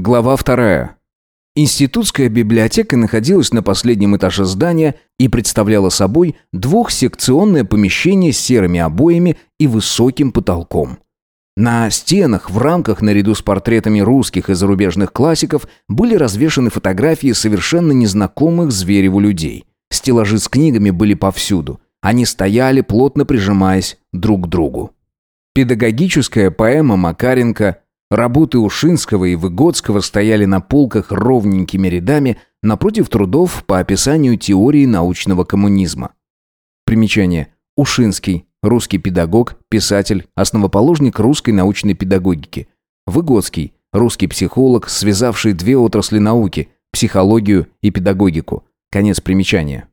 Глава вторая. Институтская библиотека находилась на последнем этаже здания и представляла собой двухсекционное помещение с серыми обоями и высоким потолком. На стенах в рамках наряду с портретами русских и зарубежных классиков были развешаны фотографии совершенно незнакомых Звереву людей. Стеллажи с книгами были повсюду. Они стояли, плотно прижимаясь друг к другу. Педагогическая поэма Макаренко, работы Ушинского и Выгодского стояли на полках ровненькими рядами напротив трудов по описанию теории научного коммунизма. Примечание. Ушинский. Русский педагог, писатель, основоположник русской научной педагогики. Выгодский. Русский психолог, связавший две отрасли науки – психологию и педагогику. Конец примечания.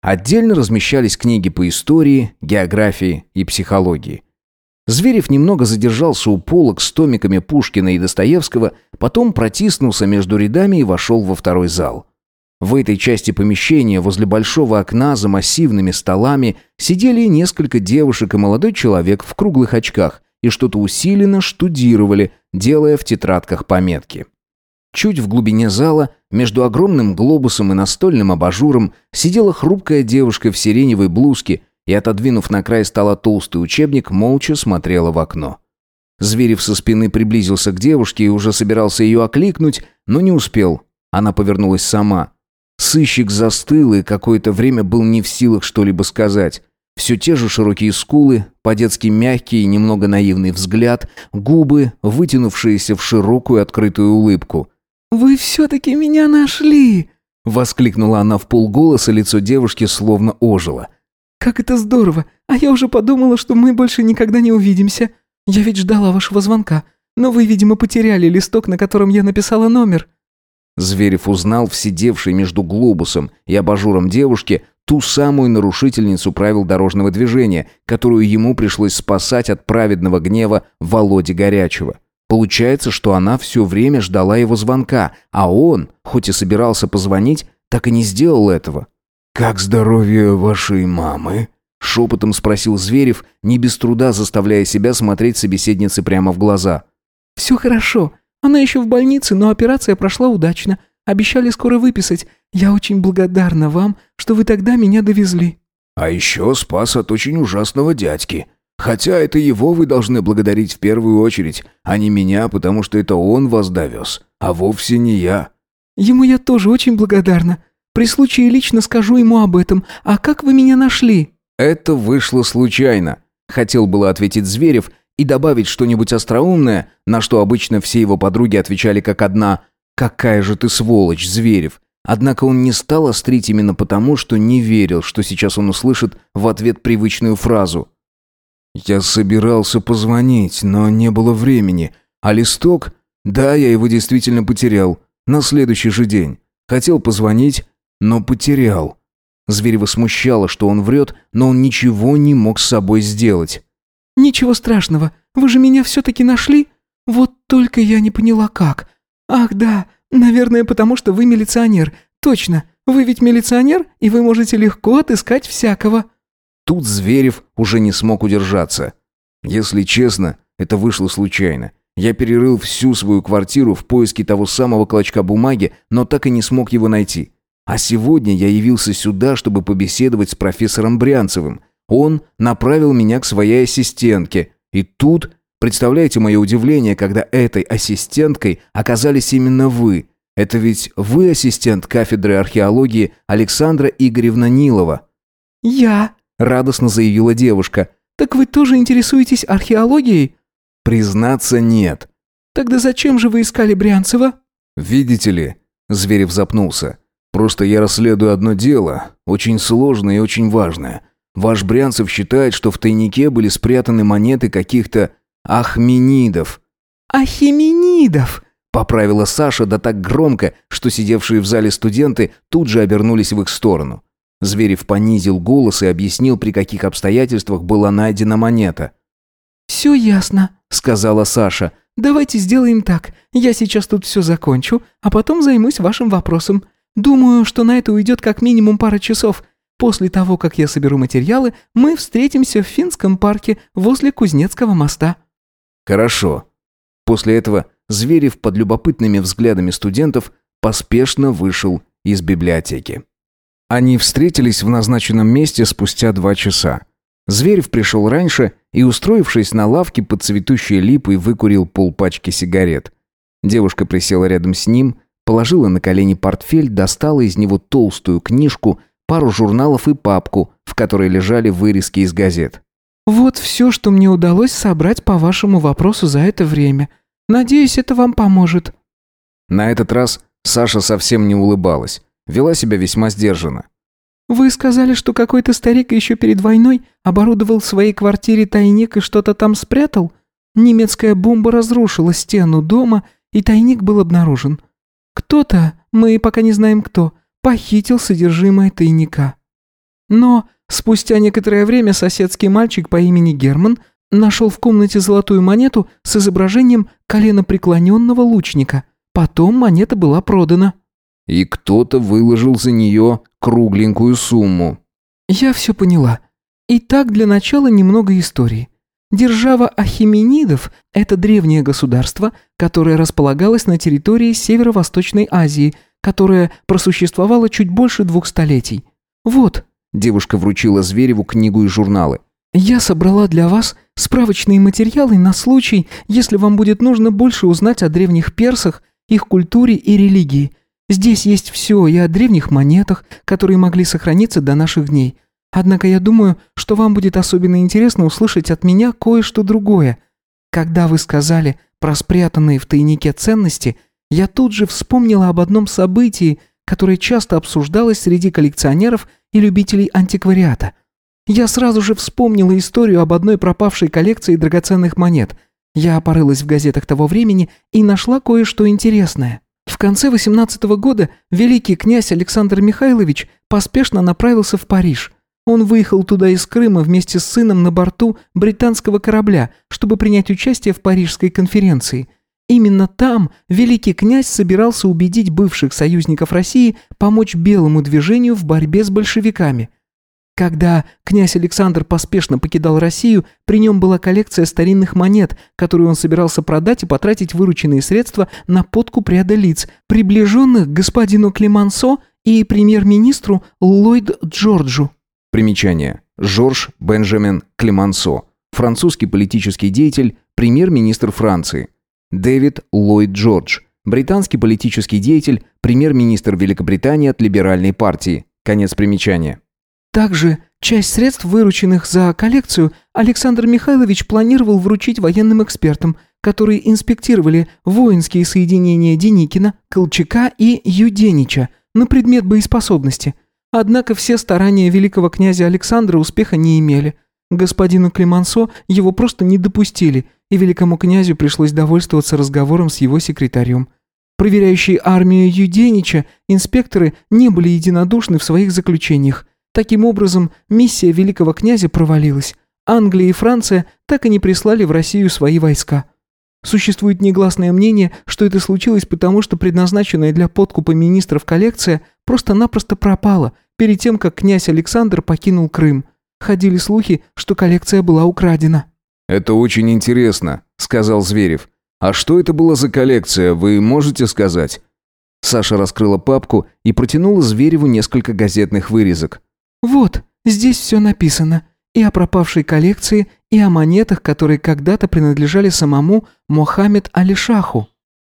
Отдельно размещались книги по истории, географии и психологии. Зверев немного задержался у полок с томиками Пушкина и Достоевского, потом протиснулся между рядами и вошел во второй зал. В этой части помещения возле большого окна за массивными столами сидели несколько девушек и молодой человек в круглых очках и что-то усиленно штудировали, делая в тетрадках пометки. Чуть в глубине зала, между огромным глобусом и настольным абажуром, сидела хрупкая девушка в сиреневой блузке и, отодвинув на край стола толстый учебник, молча смотрела в окно. Зверев со спины приблизился к девушке и уже собирался ее окликнуть, но не успел. Она повернулась сама. Сыщик застыл и какое-то время был не в силах что-либо сказать. Все те же широкие скулы, по-детски мягкий и немного наивный взгляд, губы, вытянувшиеся в широкую открытую улыбку. «Вы все-таки меня нашли!» Воскликнула она в полголоса, лицо девушки словно ожило. «Как это здорово! А я уже подумала, что мы больше никогда не увидимся. Я ведь ждала вашего звонка, но вы, видимо, потеряли листок, на котором я написала номер». Зверев узнал в сидевшей между глобусом и абажуром девушке ту самую нарушительницу правил дорожного движения, которую ему пришлось спасать от праведного гнева Володи Горячего. Получается, что она все время ждала его звонка, а он, хоть и собирался позвонить, так и не сделал этого. «Как здоровье вашей мамы?» — шепотом спросил Зверев, не без труда заставляя себя смотреть собеседнице прямо в глаза. «Все хорошо. Она еще в больнице, но операция прошла удачно. Обещали скоро выписать. Я очень благодарна вам, что вы тогда меня довезли». «А еще спас от очень ужасного дядьки», Хотя это его вы должны благодарить в первую очередь, а не меня, потому что это он вас довез, а вовсе не я». «Ему я тоже очень благодарна. При случае лично скажу ему об этом. А как вы меня нашли?» «Это вышло случайно», — хотел было ответить Зверев и добавить что-нибудь остроумное, на что обычно все его подруги отвечали как одна «Какая же ты сволочь, Зверев!» Однако он не стал острить именно потому, что не верил, что сейчас он услышит в ответ привычную фразу я собирался позвонить, но не было времени. А листок? Да, я его действительно потерял. На следующий же день. Хотел позвонить, но потерял. Зверева смущало, что он врет, но он ничего не мог с собой сделать. «Ничего страшного. Вы же меня все-таки нашли? Вот только я не поняла, как. Ах, да, наверное, потому что вы милиционер. Точно, вы ведь милиционер, и вы можете легко отыскать всякого». Тут Зверев уже не смог удержаться. Если честно, это вышло случайно. Я перерыл всю свою квартиру в поиске того самого клочка бумаги, но так и не смог его найти. А сегодня я явился сюда, чтобы побеседовать с профессором Брянцевым. Он направил меня к своей ассистентке. И тут, представляете мое удивление, когда этой ассистенткой оказались именно вы. Это ведь вы ассистент кафедры археологии Александра Игоревна Нилова. «Я», радостно заявила девушка. «Так вы тоже интересуетесь археологией?» «Признаться, нет». «Тогда зачем же вы искали Брянцева?» «Видите ли...» Зверев запнулся. «Просто я расследую одно дело, очень сложное и очень важное. Ваш Брянцев считает, что в тайнике были спрятаны монеты каких-то ахменидов». «Ахименидов!» Поправила Саша да так громко, что сидевшие в зале студенты тут же обернулись в их сторону. Зверев понизил голос и объяснил, при каких обстоятельствах была найдена монета. «Все ясно», — сказала Саша. «Давайте сделаем так. Я сейчас тут все закончу, а потом займусь вашим вопросом. Думаю, что на это уйдет как минимум пара часов. После того, как я соберу материалы, мы встретимся в Финском парке возле Кузнецкого моста». «Хорошо». После этого Зверев под любопытными взглядами студентов поспешно вышел из библиотеки. Они встретились в назначенном месте спустя два часа. Зверев пришел раньше и, устроившись на лавке под цветущей липой, выкурил полпачки сигарет. Девушка присела рядом с ним, положила на колени портфель, достала из него толстую книжку, пару журналов и папку, в которой лежали вырезки из газет. «Вот все, что мне удалось собрать по вашему вопросу за это время. Надеюсь, это вам поможет». На этот раз Саша совсем не улыбалась, вела себя весьма сдержанно. «Вы сказали, что какой-то старик еще перед войной оборудовал в своей квартире тайник и что-то там спрятал? Немецкая бомба разрушила стену дома, и тайник был обнаружен. Кто-то, мы пока не знаем кто, похитил содержимое тайника. Но спустя некоторое время соседский мальчик по имени Герман нашел в комнате золотую монету с изображением коленопреклоненного лучника. Потом монета была продана. И кто-то выложил за нее кругленькую сумму. Я все поняла. Итак, для начала немного истории. Держава Ахименидов – это древнее государство, которое располагалось на территории Северо-Восточной Азии, которое просуществовало чуть больше двух столетий. Вот, девушка вручила Звереву книгу и журналы. Я собрала для вас справочные материалы на случай, если вам будет нужно больше узнать о древних персах, их культуре и религии. Здесь есть все и о древних монетах, которые могли сохраниться до наших дней – Однако я думаю, что вам будет особенно интересно услышать от меня кое-что другое. Когда вы сказали про спрятанные в тайнике ценности, я тут же вспомнила об одном событии, которое часто обсуждалось среди коллекционеров и любителей антиквариата. Я сразу же вспомнила историю об одной пропавшей коллекции драгоценных монет. Я порылась в газетах того времени и нашла кое-что интересное. В конце 18 года великий князь Александр Михайлович поспешно направился в Париж – он выехал туда из Крыма вместе с сыном на борту британского корабля, чтобы принять участие в Парижской конференции. Именно там великий князь собирался убедить бывших союзников России помочь белому движению в борьбе с большевиками. Когда князь Александр поспешно покидал Россию, при нем была коллекция старинных монет, которую он собирался продать и потратить вырученные средства на подкуп ряда лиц, приближенных к господину Климансо и премьер-министру Ллойд Джорджу. Примечание. Жорж Бенджамин Клемансо. Французский политический деятель, премьер-министр Франции. Дэвид Ллойд Джордж. Британский политический деятель, премьер-министр Великобритании от либеральной партии. Конец примечания. Также часть средств, вырученных за коллекцию, Александр Михайлович планировал вручить военным экспертам, которые инспектировали воинские соединения Деникина, Колчака и Юденича на предмет боеспособности – Однако все старания великого князя Александра успеха не имели. Господину Климансо его просто не допустили, и великому князю пришлось довольствоваться разговором с его секретарем. Проверяющие армию Юденича инспекторы не были единодушны в своих заключениях. Таким образом, миссия великого князя провалилась. Англия и Франция так и не прислали в Россию свои войска. Существует негласное мнение, что это случилось потому, что предназначенная для подкупа министров коллекция просто-напросто пропала перед тем, как князь Александр покинул Крым. Ходили слухи, что коллекция была украдена. «Это очень интересно», — сказал Зверев. «А что это была за коллекция, вы можете сказать?» Саша раскрыла папку и протянула Звереву несколько газетных вырезок. «Вот, здесь все написано и о пропавшей коллекции, и о монетах, которые когда-то принадлежали самому Мохаммед Алишаху.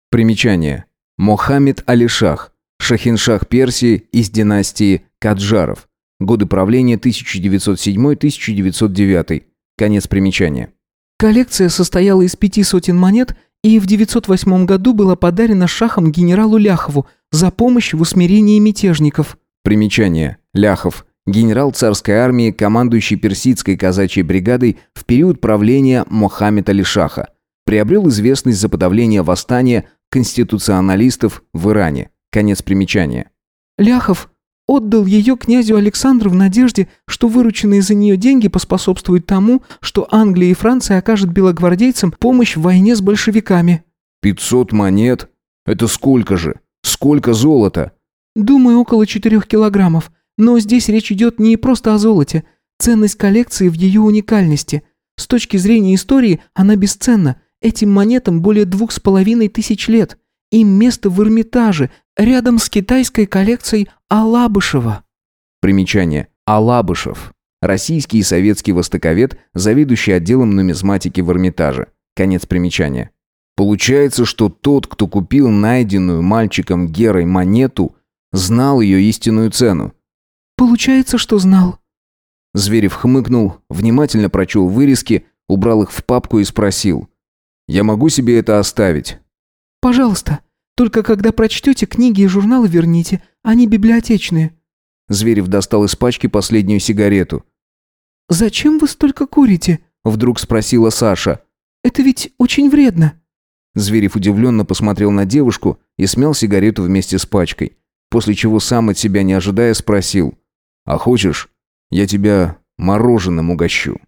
Примечание. Мохаммед Алишах, шахиншах Персии из династии Каджаров. Годы правления 1907-1909. Конец примечания. Коллекция состояла из пяти сотен монет и в 908 году была подарена шахом генералу Ляхову за помощь в усмирении мятежников. Примечание. Ляхов генерал царской армии, командующий персидской казачьей бригадой в период правления Мохаммеда Алишаха, приобрел известность за подавление восстания конституционалистов в Иране. Конец примечания. Ляхов отдал ее князю Александру в надежде, что вырученные за нее деньги поспособствуют тому, что Англия и Франция окажут белогвардейцам помощь в войне с большевиками. «Пятьсот монет? Это сколько же? Сколько золота?» «Думаю, около четырех килограммов. Но здесь речь идет не просто о золоте. Ценность коллекции в ее уникальности. С точки зрения истории она бесценна. Этим монетам более двух с половиной тысяч лет. Им место в Эрмитаже, рядом с китайской коллекцией Алабышева». Примечание. Алабышев. Российский и советский востоковед, заведующий отделом нумизматики в Эрмитаже. Конец примечания. Получается, что тот, кто купил найденную мальчиком Герой монету, знал ее истинную цену. «Получается, что знал». Зверев хмыкнул, внимательно прочел вырезки, убрал их в папку и спросил. «Я могу себе это оставить?» «Пожалуйста. Только когда прочтете книги и журналы верните. Они библиотечные». Зверев достал из пачки последнюю сигарету. «Зачем вы столько курите?» Вдруг спросила Саша. «Это ведь очень вредно». Зверев удивленно посмотрел на девушку и смял сигарету вместе с пачкой, после чего сам от себя не ожидая спросил. «А хочешь, я тебя мороженым угощу?»